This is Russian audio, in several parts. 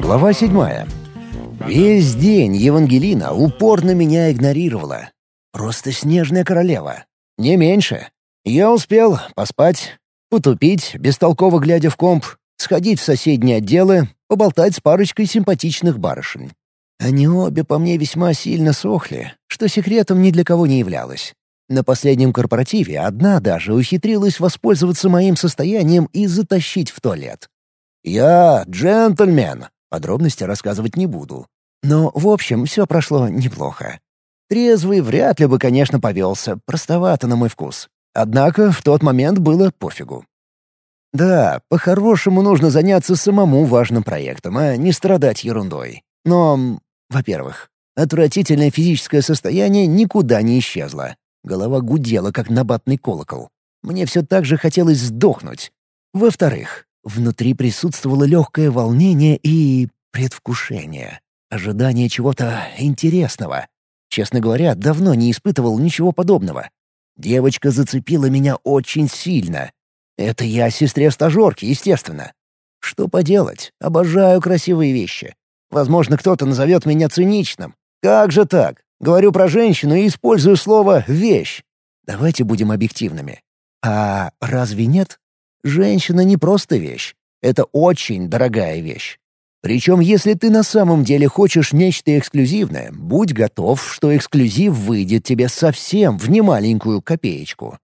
Глава седьмая. Весь день Евангелина упорно меня игнорировала. Просто снежная королева. Не меньше. Я успел поспать, потупить, бестолково глядя в комп, сходить в соседние отделы, поболтать с парочкой симпатичных барышень. Они обе по мне весьма сильно сохли, что секретом ни для кого не являлось. На последнем корпоративе одна даже ухитрилась воспользоваться моим состоянием и затащить в туалет. «Я джентльмен», подробности рассказывать не буду. Но, в общем, все прошло неплохо. Трезвый вряд ли бы, конечно, повелся, простовато на мой вкус. Однако в тот момент было пофигу. Да, по-хорошему нужно заняться самому важным проектом, а не страдать ерундой. Но, во-первых, отвратительное физическое состояние никуда не исчезло. Голова гудела, как набатный колокол. Мне все так же хотелось сдохнуть. Во-вторых, внутри присутствовало легкое волнение и предвкушение. Ожидание чего-то интересного. Честно говоря, давно не испытывал ничего подобного. Девочка зацепила меня очень сильно. Это я сестре стажерки, естественно. Что поделать, обожаю красивые вещи. Возможно, кто-то назовет меня циничным. Как же так? Говорю про женщину и использую слово «вещь». Давайте будем объективными. А разве нет? Женщина не просто вещь. Это очень дорогая вещь. Причем, если ты на самом деле хочешь нечто эксклюзивное, будь готов, что эксклюзив выйдет тебе совсем в немаленькую копеечку.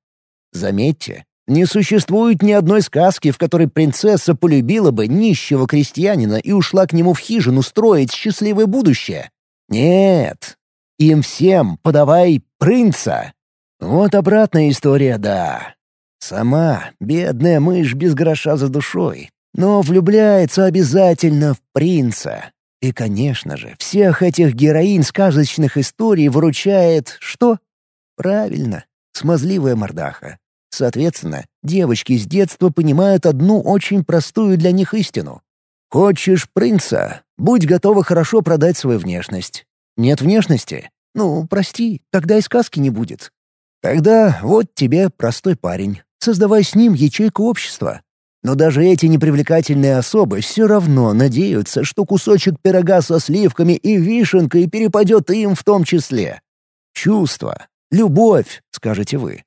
Заметьте, не существует ни одной сказки, в которой принцесса полюбила бы нищего крестьянина и ушла к нему в хижину строить счастливое будущее. Нет, им всем подавай принца. Вот обратная история, да. Сама, бедная мышь без гроша за душой, но влюбляется обязательно в принца. И, конечно же, всех этих героинь сказочных историй выручает что? Правильно, смазливая мордаха. Соответственно, девочки с детства понимают одну очень простую для них истину. Хочешь принца? Будь готова хорошо продать свою внешность. Нет внешности? Ну, прости, тогда и сказки не будет. Тогда вот тебе простой парень. Создавай с ним ячейку общества. Но даже эти непривлекательные особы все равно надеются, что кусочек пирога со сливками и вишенкой перепадет им в том числе. Чувство, любовь, скажете вы.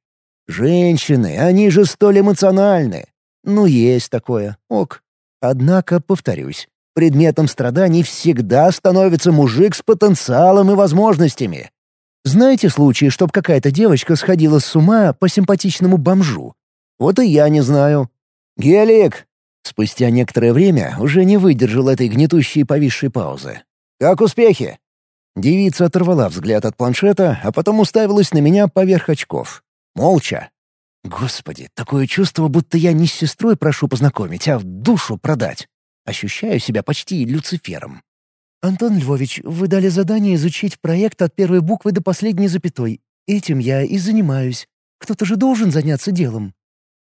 Женщины, они же столь эмоциональны. Ну, есть такое, ок. Однако, повторюсь, предметом страданий всегда становится мужик с потенциалом и возможностями. Знаете случаи, чтоб какая-то девочка сходила с ума по симпатичному бомжу? Вот и я не знаю. «Гелик!» Спустя некоторое время уже не выдержал этой гнетущей повисшей паузы. «Как успехи?» Девица оторвала взгляд от планшета, а потом уставилась на меня поверх очков. Молча. Господи, такое чувство, будто я не с сестрой прошу познакомить, а в душу продать. Ощущаю себя почти Люцифером. «Антон Львович, вы дали задание изучить проект от первой буквы до последней запятой. Этим я и занимаюсь. Кто-то же должен заняться делом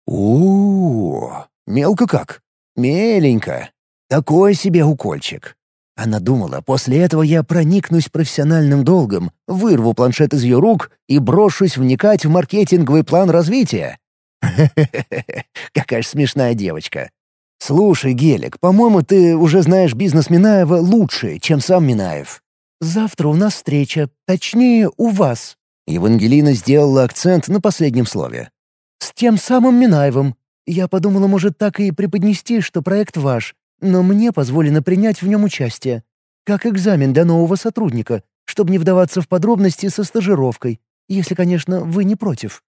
у, мелко как. Меленько. Такой себе укольчик. Она думала, после этого я проникнусь профессиональным долгом, вырву планшет из ее рук и брошусь вникать в маркетинговый план развития. Какая ж смешная девочка. Слушай, Гелик, по-моему, ты уже знаешь бизнес Минаева лучше, чем сам Минаев. Завтра у нас встреча, точнее, у вас. Евангелина сделала акцент на последнем слове. «С тем самым Минаевым. Я подумала, может, так и преподнести, что проект ваш, но мне позволено принять в нем участие. Как экзамен для нового сотрудника, чтобы не вдаваться в подробности со стажировкой, если, конечно, вы не против».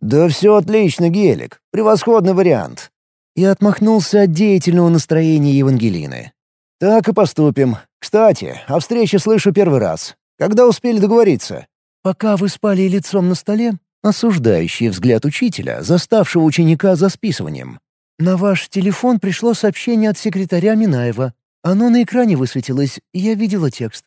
«Да все отлично, Гелик. Превосходный вариант». Я отмахнулся от деятельного настроения Евангелины. «Так и поступим. Кстати, о встрече слышу первый раз. Когда успели договориться?» «Пока вы спали лицом на столе, Осуждающий взгляд учителя, заставшего ученика за списыванием. «На ваш телефон пришло сообщение от секретаря Минаева. Оно на экране высветилось, я видела текст».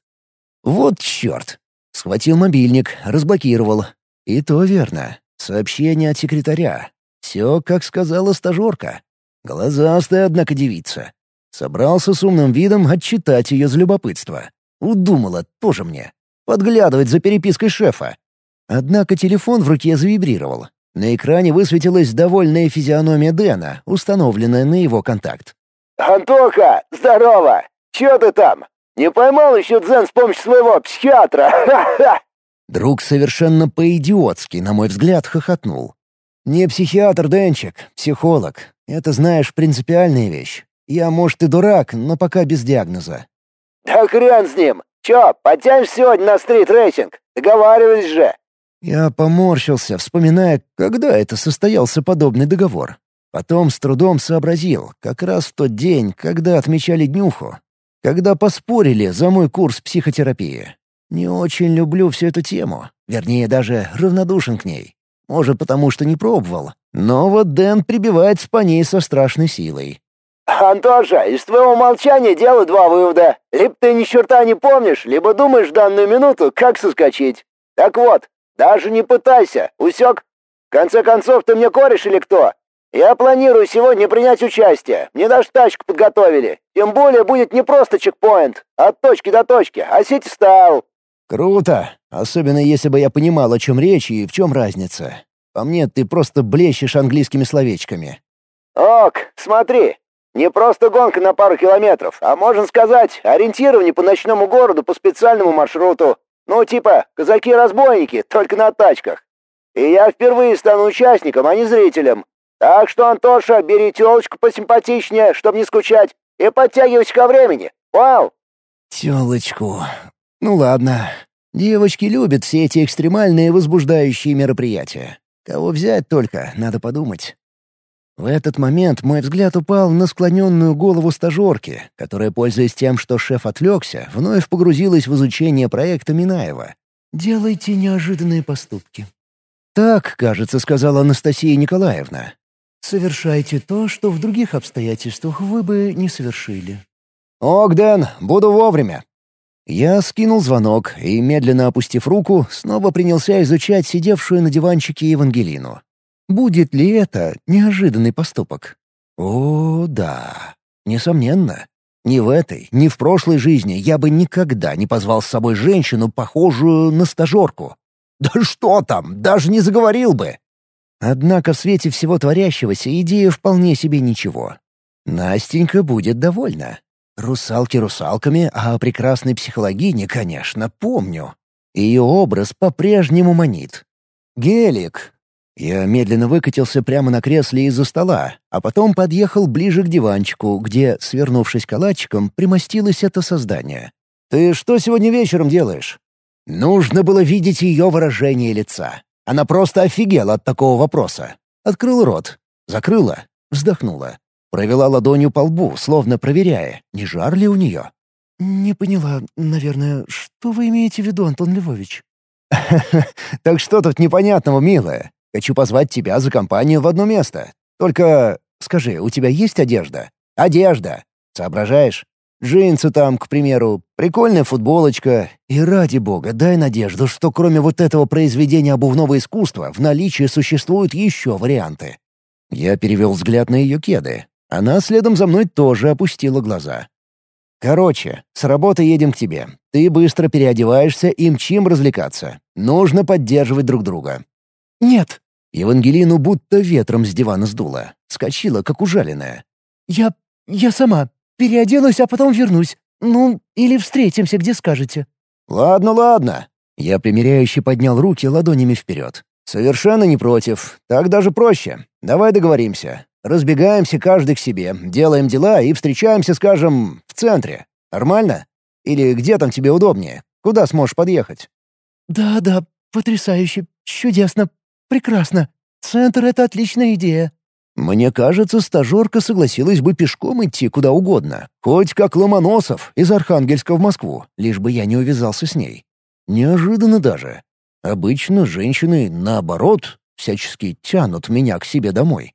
«Вот черт!» Схватил мобильник, разблокировал. И то верно. Сообщение от секретаря. Все, как сказала стажерка. Глазастая, однако, девица. Собрался с умным видом отчитать ее за любопытство. Удумала тоже мне. подглядывать за перепиской шефа. Однако телефон в руке завибрировал. На экране высветилась довольная физиономия Дэна, установленная на его контакт. «Антоха, здорово! Чё ты там? Не поймал еще Дзен с помощью своего психиатра? Ха-ха!» Друг совершенно по-идиотски, на мой взгляд, хохотнул. «Не психиатр, Денчик, психолог. Это, знаешь, принципиальная вещь. Я, может, и дурак, но пока без диагноза». «Да хрен с ним! Чё, потянешь сегодня на стрит-рейсинг? Договаривались же!» Я поморщился, вспоминая, когда это состоялся подобный договор. Потом с трудом сообразил, как раз в тот день, когда отмечали днюху, когда поспорили за мой курс психотерапии. Не очень люблю всю эту тему, вернее, даже равнодушен к ней. Может, потому что не пробовал. Но вот Дэн прибивается по ней со страшной силой. «Антоша, из твоего молчания делаю два вывода. Либо ты ни черта не помнишь, либо думаешь в данную минуту, как соскочить. Так вот, даже не пытайся, усек? В конце концов, ты мне кореш или кто? Я планирую сегодня принять участие. Мне даже тачку подготовили. Тем более будет не просто чекпоинт, а от точки до точки, а сити стайл. «Круто! Особенно если бы я понимал, о чем речь и в чем разница. По мне, ты просто блещешь английскими словечками». «Ок, смотри, не просто гонка на пару километров, а, можно сказать, ориентирование по ночному городу по специальному маршруту. Ну, типа, казаки-разбойники, только на тачках. И я впервые стану участником, а не зрителем. Так что, Антоша, бери тёлочку посимпатичнее, чтобы не скучать, и подтягивайся ко времени. Вау!» «Тёлочку. Ну ладно. Девочки любят все эти экстремальные возбуждающие мероприятия. Кого взять только, надо подумать. В этот момент мой взгляд упал на склоненную голову стажерки, которая, пользуясь тем, что шеф отвлекся, вновь погрузилась в изучение проекта Минаева. «Делайте неожиданные поступки». «Так, кажется, сказала Анастасия Николаевна. Совершайте то, что в других обстоятельствах вы бы не совершили». «Ок, Дэн, буду вовремя». Я скинул звонок и, медленно опустив руку, снова принялся изучать сидевшую на диванчике Евангелину. Будет ли это неожиданный поступок? О, да, несомненно. Ни в этой, ни в прошлой жизни я бы никогда не позвал с собой женщину, похожую на стажерку. Да что там, даже не заговорил бы. Однако в свете всего творящегося идея вполне себе ничего. Настенька будет довольна. Русалки русалками, а о прекрасной психологине, конечно, помню. Ее образ по-прежнему манит. Гелик, я медленно выкатился прямо на кресле из-за стола, а потом подъехал ближе к диванчику, где, свернувшись калачиком, примостилось это создание. «Ты что сегодня вечером делаешь?» Нужно было видеть ее выражение лица. Она просто офигела от такого вопроса. Открыла рот, закрыла, вздохнула. Провела ладонью по лбу, словно проверяя, не жар ли у нее. «Не поняла, наверное, что вы имеете в виду, Антон Львович?» «Так что тут непонятного, милая? Хочу позвать тебя за компанию в одно место. Только скажи, у тебя есть одежда? Одежда. Соображаешь? Джинсы там, к примеру, прикольная футболочка. И ради бога, дай надежду, что кроме вот этого произведения обувного искусства в наличии существуют еще варианты. Я перевел взгляд на ее кеды. Она следом за мной тоже опустила глаза. «Короче, с работы едем к тебе. Ты быстро переодеваешься и мчим развлекаться. Нужно поддерживать друг друга». «Нет», Евангелину будто ветром с дивана сдуло. Скочила, как ужаленная. «Я... я сама. Переоделась, а потом вернусь. Ну, или встретимся, где скажете». «Ладно, ладно». Я примиряюще поднял руки ладонями вперед. «Совершенно не против. Так даже проще. Давай договоримся. Разбегаемся каждый к себе, делаем дела и встречаемся, скажем, в центре. Нормально? Или где там тебе удобнее? Куда сможешь подъехать?» «Да, да, потрясающе, чудесно, Прекрасно. Центр — это отличная идея». Мне кажется, стажерка согласилась бы пешком идти куда угодно, хоть как Ломоносов из Архангельска в Москву, лишь бы я не увязался с ней. Неожиданно даже. Обычно женщины, наоборот, всячески тянут меня к себе домой.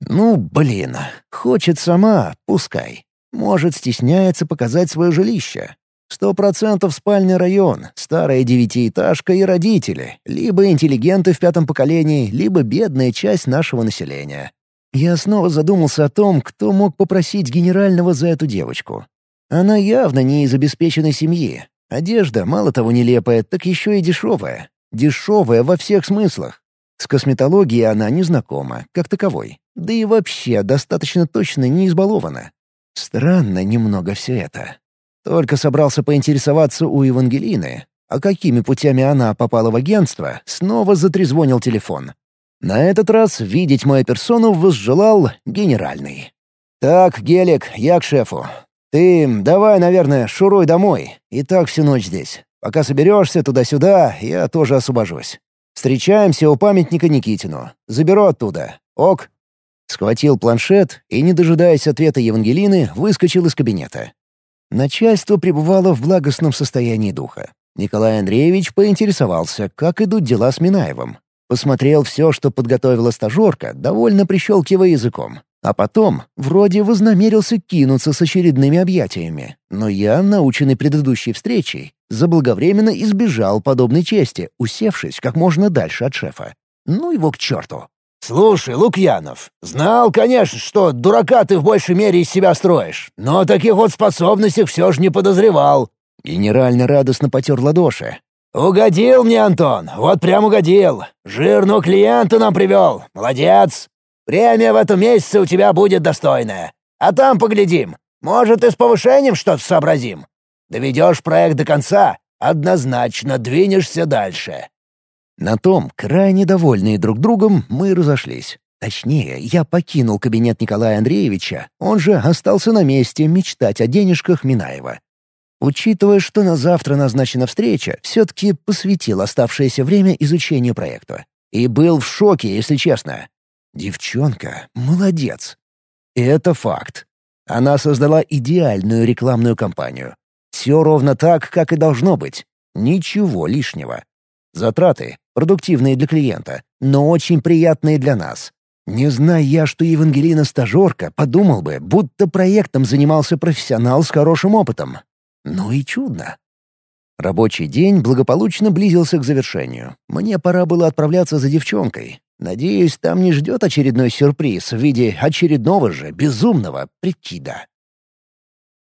Ну, блин, хочет сама, пускай. Может, стесняется показать свое жилище. Сто процентов спальный район, старая девятиэтажка и родители, либо интеллигенты в пятом поколении, либо бедная часть нашего населения. Я снова задумался о том, кто мог попросить генерального за эту девочку. Она явно не из обеспеченной семьи, Одежда мало того нелепая, так еще и дешевая. Дешевая во всех смыслах. С косметологией она не знакома, как таковой. Да и вообще достаточно точно не избалована. Странно немного все это. Только собрался поинтересоваться у Евангелины, а какими путями она попала в агентство, снова затрезвонил телефон. На этот раз видеть мою персону возжелал генеральный. «Так, Гелик, я к шефу. Ты давай, наверное, шуруй домой. И так всю ночь здесь. Пока соберешься туда-сюда, я тоже освобожусь. Встречаемся у памятника Никитину. Заберу оттуда. Ок?» Схватил планшет и, не дожидаясь ответа Евангелины, выскочил из кабинета. Начальство пребывало в благостном состоянии духа. Николай Андреевич поинтересовался, как идут дела с Минаевым. Посмотрел все, что подготовила стажерка, довольно прищелкивая языком. А потом вроде вознамерился кинуться с очередными объятиями. Но я, наученный предыдущей встречей, заблаговременно избежал подобной чести, усевшись как можно дальше от шефа. Ну его к черту. «Слушай, Лукьянов, знал, конечно, что дурака ты в большей мере из себя строишь, но таких вот способностях все же не подозревал». Генерально радостно потер ладоши. «Угодил мне, Антон, вот прям угодил. Жирного клиента нам привел. Молодец. Премия в этом месяце у тебя будет достойная. А там поглядим. Может, и с повышением что-то сообразим. Доведешь проект до конца, однозначно двинешься дальше». На том, крайне довольные друг другом, мы разошлись. Точнее, я покинул кабинет Николая Андреевича, он же остался на месте мечтать о денежках Минаева. Учитывая, что на завтра назначена встреча, все-таки посвятил оставшееся время изучению проекта. И был в шоке, если честно. Девчонка молодец. Это факт. Она создала идеальную рекламную кампанию. Все ровно так, как и должно быть. Ничего лишнего. Затраты продуктивные для клиента, но очень приятные для нас. Не зная я, что Евангелина стажерка, подумал бы, будто проектом занимался профессионал с хорошим опытом. Ну и чудно. Рабочий день благополучно близился к завершению. Мне пора было отправляться за девчонкой. Надеюсь, там не ждет очередной сюрприз в виде очередного же безумного прикида.